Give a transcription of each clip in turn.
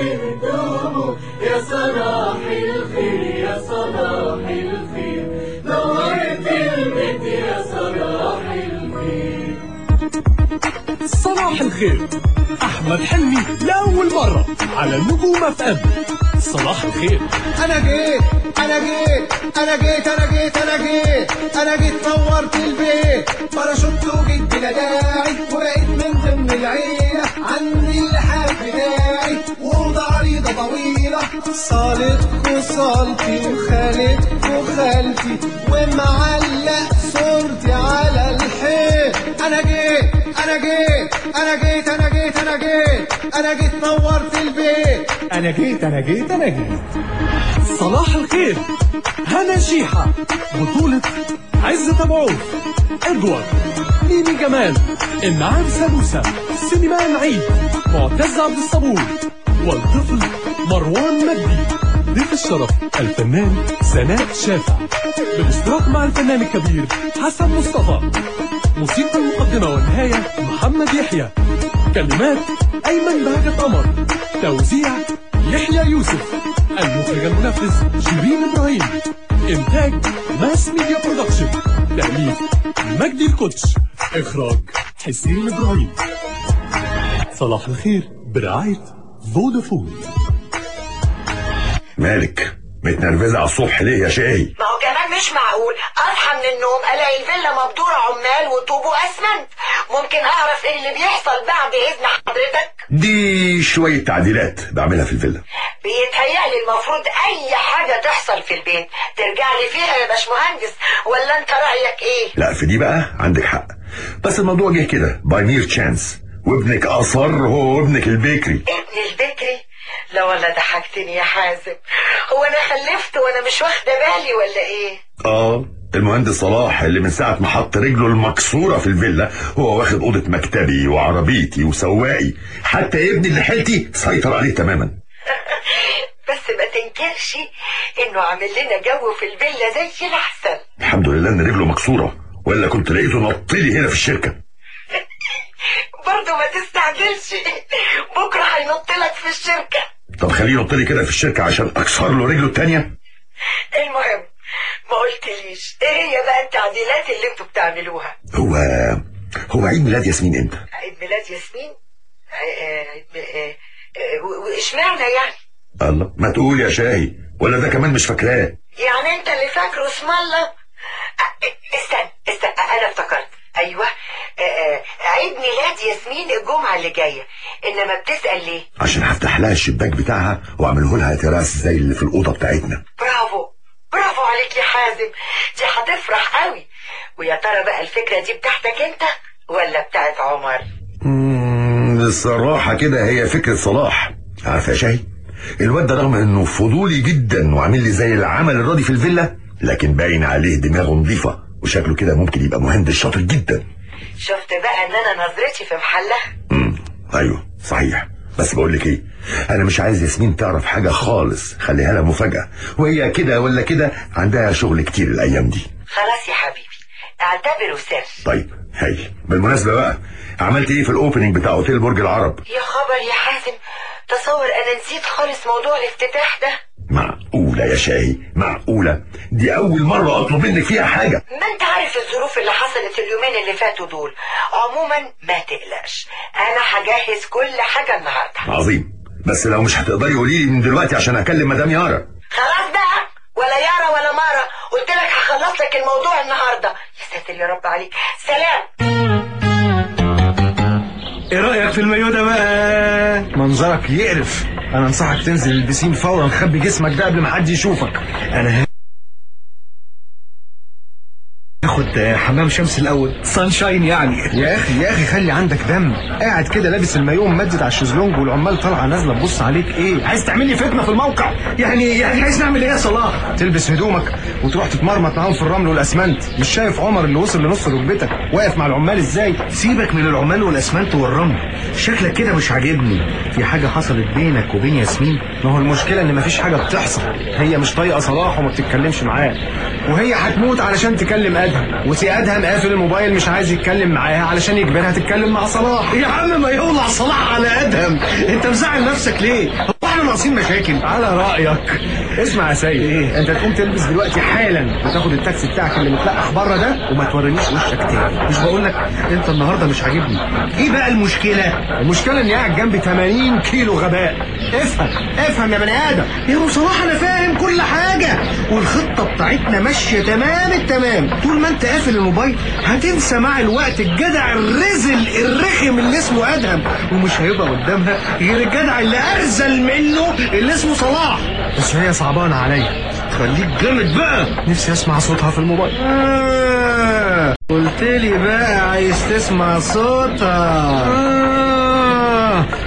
في هدومه يا صلاح الخير يا صلاح الخير. نورت البيت يا صلاح الخير. صلاح الخير أحمد حلمي لاول مرة على النجوم FM صلاح الخير. أنا جيت أنا جيت أنا جيت أنا جيت أنا جيت. أنا جيت نورت البيت. طويلة. صالتك وصالتي وخالتك وخالتي ومعلق صورتي على الحيط؟ أنا جيت أنا جيت أنا جيت أنا جيت أنا جيت أنا جيت نورت البيت. أنا جيت أنا جيت أنا جيت. صلاح الخير هنا شيحة. بطولة عزة أبو عوف إدوارد ميمي جمال إنعام سالوسة سليمان عيد معتز عبد الصبور. والطفل مروان مجدي. ضيف الشرف الفنان سناء شافع. بالاشتراك مع الفنان الكبير حسن مصطفى. موسيقى المقدمة والنهاية محمد يحيى. كلمات أيمن بهجة قمر توزيع يحيى يوسف. المخرج المنفذ شيرين إبراهيم. إنتاج Mass Media Production. تأليف مجدي الكوتش. إخراج حسين إبراهيم. صلاح الخير برعاية فودافون. مالك متنرفزة على الصبح ليه يا شاي ما هو كمان مش معقول. أصحى من النوم ألاقي الفيلا مبدورة عمال وطوب وأسمنت. ممكن أعرف إيه اللي بيحصل بعد إذن حضرتك؟ دي شوية تعديلات بعملها في الفيلا. بيتهيألي المفروض أي حاجة تحصل في البيت ترجع لي فيها يا باشمهندس ولا أنت رأيك إيه؟ لا في دي بقى عندك حق. بس الموضوع جه كده by mere chance وابنك أصر هو وابنك البكري. ابني البكري لا ولا ضحكتني يا حازم. هو أنا خلفت وأنا مش واخدة بالي ولا إيه؟ آه المهندس صلاح اللي من ساعة ما حط رجله المكسورة في الفيلا هو واخد أوضة مكتبي وعربيتي وسواقي. حتى ابني اللي حيلتي سيطر عليه تماما. بس ما تنكرش إنه عامل لنا جو في الفيلا زي الاحسن الحمد لله إن رجله مكسورة ولا كنت لقيته نطلي هنا في الشركة. برضه ما تستعجلش. بكرة هينط لك في الشركة. طب خليه ينط لي كده في الشركة عشان أكسر له رجله التانية. المهم ما قلتليش إيه هي بقى التعديلات اللي أنتوا بتعملوها؟ هو هو عيد ميلاد ياسمين إمتى؟ عيد ميلاد ياسمين؟ آه، آه، آه، واشمعنى يعني؟ الله ما تقول يا شاهي ولا ده كمان مش فاكراه. يعني انت اللي فاكره اسم الله؟ استنى استنى أنا افتكرت. أيوه. آه، آه، عيد ميلاد ياسمين الجمعة اللي جاية. إنما بتسأل ليه؟ عشان هفتح لها الشباك بتاعها وأعمله لها تراس زي اللي في الأوضة بتاعتنا. برافو. برافو عليك يا حازم. دي هتفرح قوي. ويا ترى بقى الفكرة دي بتاعتك أنت ولا بتاعت عمر؟ مم، الصراحة كده هي فكرة صلاح. عارفة يا شاهي؟ الواد ده رغم إنه فضولي جدا وعامل لي زي العمل الراضي في الفيلا لكن باين عليه دماغه نظيفة. وشكله كده ممكن يبقى مهندس شاطر جدا. شفت بقى إن أنا نظرتي في محلها؟ امم أيوه صحيح. بس بقول لك إيه أنا مش عايز ياسمين تعرف حاجة خالص. خليها لها مفاجأة. وهي كده ولا كده عندها شغل كتير الأيام دي. خلاص يا حبيبي اعتبره سر. طيب هايل بالمناسبة بقى عملت إيه في الأوبننج بتاع أوتيل برج العرب؟ يا خبر يا حازم تصور أنا نسيت خالص موضوع الافتتاح ده. معقولة يا شاهي معقولة. دي أول مرة أطلب منك فيها حاجة. ما أنت عارف الظروف اللي حصلت اليومين اللي فاتوا دول. عموما ما تقلقش. أنا هجهز كل حاجة النهارده. عظيم. بس لو مش هتقدري قولي لي من دلوقتي عشان أكلم مدام يارا. خلاص بقى. ولا يارا ولا مارا. قلت لك هخلص لك الموضوع النهارده. يا ساتر يا رب عليك. سلام. إيه رأيك في المايو ده بقى؟ منظرك يقرف. أنا أنصحك تنزل البسين فورا خبي جسمك ده قبل ما حد يشوفك. أنا كانت حمام شمس الأول. سانشاين يعني. يا أخي يا أخي خلي عندك دم. قاعد كده لابس المايوه ممدد على الشيزلونج والعمال طالعة نازلة تبص عليك. إيه؟ عايز تعمل لي فتنة في الموقع؟ يعني يعني عايز نعمل إيه يا صلاح؟ تلبس هدومك وتروح تتمرمط معاهم في الرمل والأسمنت. مش شايف عمر اللي وصل لنص ركبتك؟ واقف مع العمال إزاي؟ سيبك من العمال والأسمنت والرمل. شكلك كده مش عاجبني. في حاجة حصلت بينك وبين ياسمين؟ ما هو المشكلة إن مفيش حاجة بتحصل. هي مش طايقة صلاح وما بتتكلمش معاه. وهي هتموت علشان تكلم أدهم. وسي أدهم قافل الموبايل مش عايز يتكلم معاها علشان يجبرها تتكلم مع صلاح. يا عم ما يولع صلاح على أدهم. أنت مزعل نفسك ليه؟ هو إحنا ناقصين مشاكل. على رأيك. اسمع يا سيد. إيه؟ أنت تقوم تلبس دلوقتي حالا. وتاخد التاكسي بتاعك اللي متلقح بره ده وما تورينيش وشك تاني. مش بقول لك أنت النهارده مش عاجبني. إيه بقى المشكلة؟ المشكلة اني قاعد جنبي 80 كيلو غباء. افهم افهم يا بني آدم. يا صلاح أنا فاهم كل حاجة. والخطة بتاعتنا ماشية تمام التمام. طول ما أنت قافل الموبايل هتنسى مع الوقت الجدع الرزل الرخم اللي اسمه آدهم. ومش هيبقى قدامها غير الجدع اللي أرزل منه اللي اسمه صلاح. بس هي صعبانة عليا. خليك جامد بقى. نفسي أسمع صوتها في الموبايل. آه قلت لي بقى عايز تسمع صوتها. آه.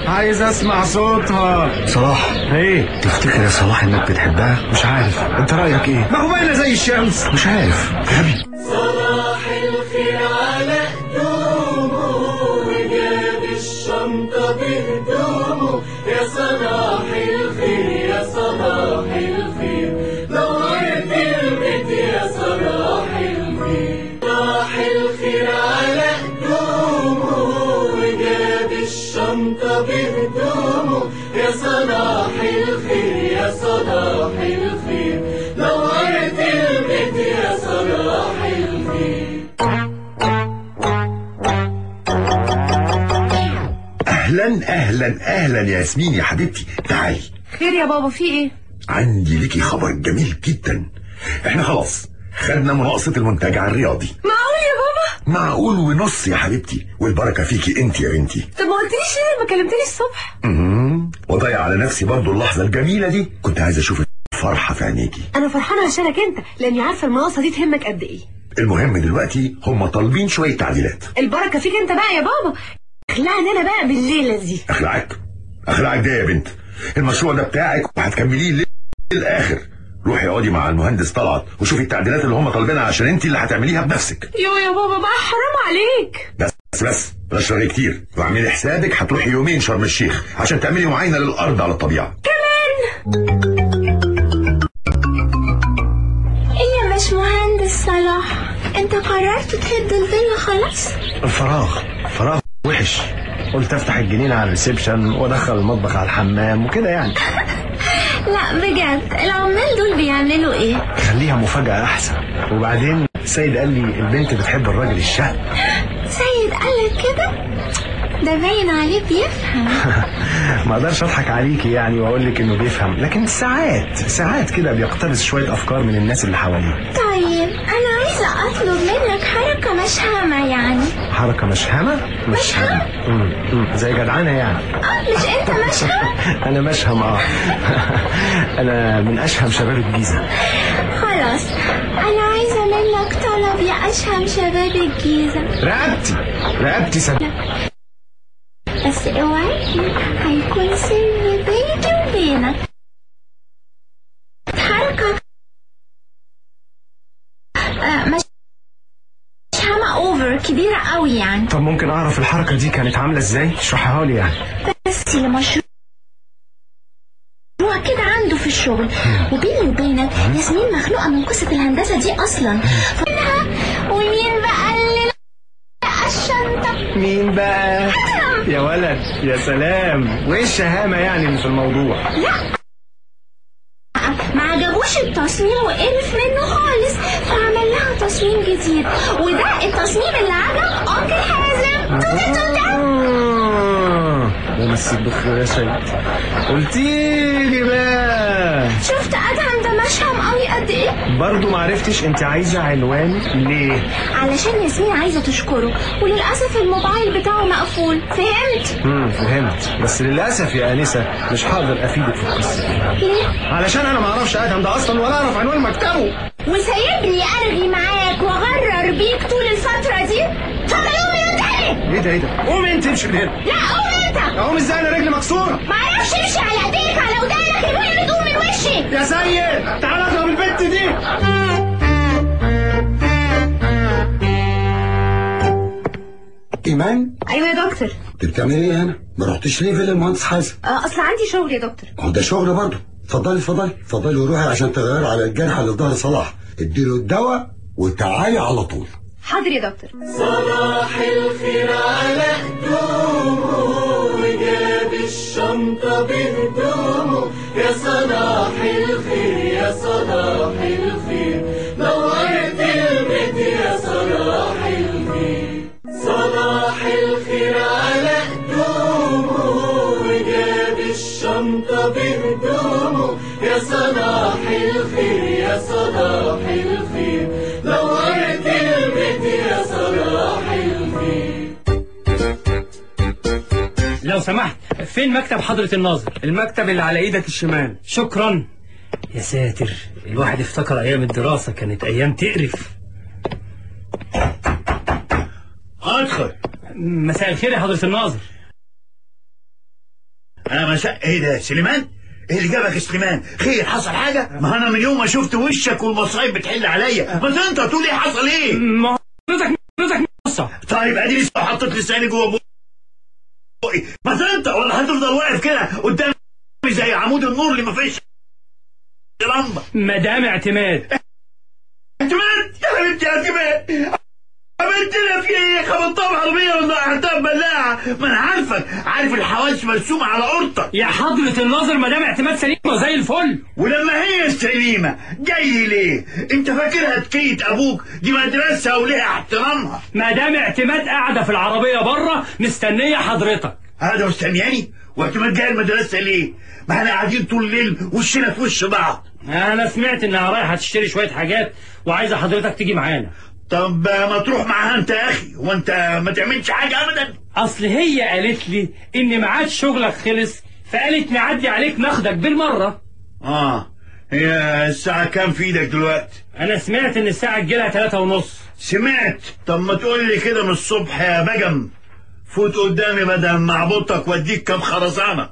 عايز أسمع صوتها. صلاح. إيه؟ تفتكر يا صلاح إنك بتحبها؟ مش عارف. أنت رأيك إيه؟ ما هو زي الشمس. مش عارف. غبي. أهلا أهلا أهلا يا ياسمين يا حبيبتي. تعالي. خير يا بابا في إيه؟ عندي ليكي خبر جميل جدا. إحنا خلاص خدنا مناقصة المنتجع الرياضي. معقول يا بابا؟ معقول ونص يا حبيبتي. والبركة فيكي انت يا بنتي. طب ما قلتليش ليه لما كلمتني الصبح. مم. وضيع على نفسي برضو اللحظة الجميلة دي. كنت عايز أشوف الفرحة في عينيكي. أنا فرحانة عشانك أنت لأني عارفة المناقصة دي تهمك قد إيه. المهم دلوقتي هم طالبين شوية تعديلات. البركة فيك أنت بقى يا بابا. أخلعني أنا بقى بالليلة دي. أخلعك. أخلعك ده يا بنت. المشروع ده بتاعك وهتكمليه لل- للاخر روحي اقعدي مع المهندس طلعت وشوفي التعديلات اللي هم طالبينها عشان انت اللي هتعمليها بنفسك. يو يا بابا بقى حرام عليك. بس بس بلاش رغي كتير. واعملي حسابك هتروحي يومين شرم الشيخ عشان تعملي معاينة للأرض على الطبيعة. إيه يا مش مهندس صلاح؟ أنت قررت تهد الفيلا خلاص؟ الفراغ فراغ. وحش. قلت افتح الجنينه على الريسبشن وادخل المطبخ على الحمام وكده يعني. لا بجد. العمال دول بيعملوا إيه؟ خليها مفاجأة أحسن. وبعدين سيد قال لي البنت بتحب الراجل الشهم سيد قالك كده؟ ده باين عليه بيفهم. ما أقدرش أضحك عليكي يعني وأقول لك إنه بيفهم. لكن ساعات ساعات كده بيقتبس شوية أفكار من الناس اللي حواليه. طيب أنا عايزة أطلب منك حركه مش هامه يعني؟ حركة مشهمة؟ مشهم؟ مم، مم، زي جدعانة يعني. آه مش أنت مشهم أنا مشهم آه. أنا من أشهم شباب الجيزة. خلاص. أنا عايزة منك طلب يا أشهم شباب الجيزة. رقبتي رقبتي سب... بس اوعي هيكون سر بيني وبينك حركه آه، مش مش هامه اوفر كبيره قوي يعني طب ممكن أعرف الحركة دي كانت عاملة إزاي؟ اشرحها لي يعني. بس لمشروع. كده عنده في الشغل. وبيني وبينك ياسمين مخلوقة من قصة الهندسة دي أصلا. فمنها ومين بقى اللي لقى الشنطة؟ مين بقى؟ يا ولد يا سلام. وإيه الشهامة يعني اللي في الموضوع ما عجبوش التصميم وقرف منه خالص فعمل لها تصميم جديد. وده التصميم اللي عجب أنكل توتة آه، بخير يا سيد قلتيلي بقى. شفت أدهم ده مشهم قوي قد إيه؟ برضو معرفتش أنت عايزة عنوان ليه؟ علشان ياسمين عايزة تشكره وللأسف الموبايل بتاعه مقفول. فهمت؟ امم فهمت. بس للأسف يا آنسة مش هقدر أفيدك في القصة. ليه؟ علشان أنا ما أعرفش ادهم ده أصلا ولا أعرف عنوان مكتبه. وسايبني ارغي معاك وأغرر بيك طول الفترة دي؟ طب يا إيه ده إيه ده؟ قوم انت امشي من هنا. لا قوم انت. اقوم إزاي أنا رجلي مكسورة؟ معرفش امشي على ايديك على ودانك المهم تقوم من وشي. يا سيد تعال اضرب البنت دي. إيمان؟ أيوه يا دكتور. انت بتعملي إيه هنا؟ ما رحتش ليه فيلا المهندس حازم؟ آه أصل عندي شغل يا دكتور. ما هو ده شغل برضه. اتفضلي اتفضلي. اتفضلي وروحي عشان تغير على الجرح اللي في ظهر صلاح. اديله الدواء وتعالي على طول. حاضر يا دكتور. صلاح الخير على هدومه وجاب الشنطة بهدومه يا صلاح الخير يا صلاح الخير. نورت البيت يا صلاح الخير. صلاح الخير على قدومه وجاب الشنطة بهدومه يا صلاح الخير يا صلاح الخير. سمحت. فين مكتب حضرة الناظر؟ المكتب اللي على إيدك الشمال. شكرا. يا ساتر الواحد افتكر أيام الدراسة كانت أيام تقرف. أدخل. مساء الخير يا حضرة الناظر. أنا مساء إيه ده سليمان؟ إيه اللي جابك يا سليمان؟ خير حصل حاجة؟ ما أنا من يوم ما شفت وشك والمصايب بتحل عليا. بس أنت تقول إيه حصل إيه؟ ما حضرتك حضرتك طيب ادي لسه حطيت لساني جوه بقي بس انت ولا هتفضل واقف كده قدامي زي عمود النور اللي ما فيش لمبة؟ مدام اعتماد. اعتماد؟ يا بنتي اعتماد. عملت لنا في إيه خبطتها بعربيه وضيعتها ببلاعه ما أنا عارفك؟ عارف الحواس مرسومة على قرطك يا حضرة الناظر مدام اعتماد سليمة زي الفل. ولما هي سليمة جاي ليه؟ أنت فاكرها تكية أبوك؟ دي مدرسة وليها احترامها. مدام اعتماد قاعدة في العربية بره مستنية حضرتك. هذا مستنياني؟ واعتماد جاي المدرسة ليه؟ ما إحنا قاعدين طول الليل وشنا في وش بعض. أنا سمعت إنها رايحة تشتري شوية حاجات وعايزة حضرتك تيجي معانا. طب ما تروح معاها انت يا أخي وانت ما تعملش حاجة ابدا. أصل هي قالت لي إن ميعاد شغلك خلص فقالت نعدي عليك ناخدك بالمرة. آه هي الساعة كام في إيدك دلوقتي؟ أنا سمعت إن الساعة تجيلها تلاتة ونص. سمعت؟ طب ما تقول لي كده من الصبح يا بجم. فوت قدامي بدل ما أعبطك وأديك كام خرزانة.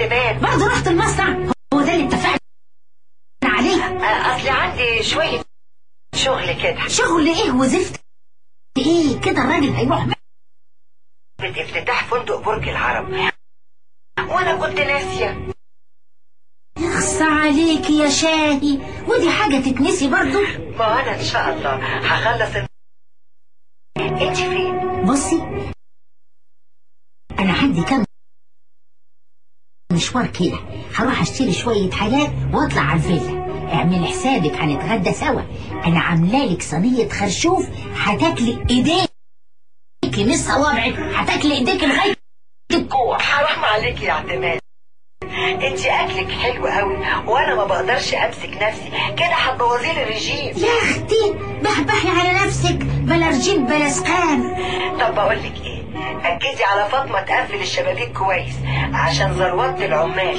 اعتماد برضه رحت المصنع هو ده اللي اتفقنا عليه. آه، أصل عندي شوية شغل كده. شغل إيه؟ وزفت إيه؟ كده الراجل هيروح افتتاح فندق برج العرب. وأنا كنت ناسية. يخص عليك يا شاهي. ودي حاجة تتنسي برضه ما أنا إن شاء الله هخلص ال... أنت فين؟ بصي أنا عندي كام مشوار كده هروح أشتري شوية حاجات وأطلع على الفيلا. اعمل حسابك هنتغدى سوا. أنا عاملة لك صينية خرشوف هتاكلي إيديك. مش صوابعك هتاكلي إيديك لغاية الكوع حرام عليك يا اعتماد. انت أكلك حلو قوي وأنا ما بقدرش أمسك نفسي. كده هتبوظي لي الرجيم. يا أختي بحبحي على نفسك. بلا رجيم بلا سقام طب بقول لك إيه؟ اكدي على فاطمة تقفل الشبابيك كويس عشان ذروات العمال.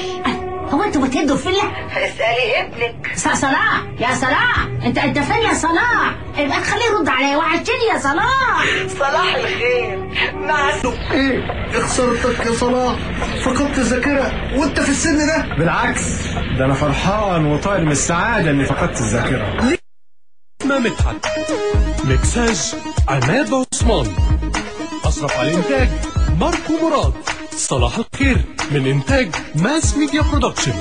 هو أنتوا بتهدوا الفيلا؟ اسألي ابنك. صلاح يا صلاح انت انت فين يا صلاح. ابقى تخليه يرد عليا وحشتني يا صلاح. صلاح الخير. مع السلامه إيه؟ خسرتك يا صلاح؟ فقدت الذاكرة وانت في السن ده؟ بالعكس ده أنا فرحان وطاير من السعادة إني فقدت الذاكرة. ما مدحت مكساج عماد عثمان. أشرف على الإنتاج ماركو مراد. صلاح الخير من إنتاج Mass Media Production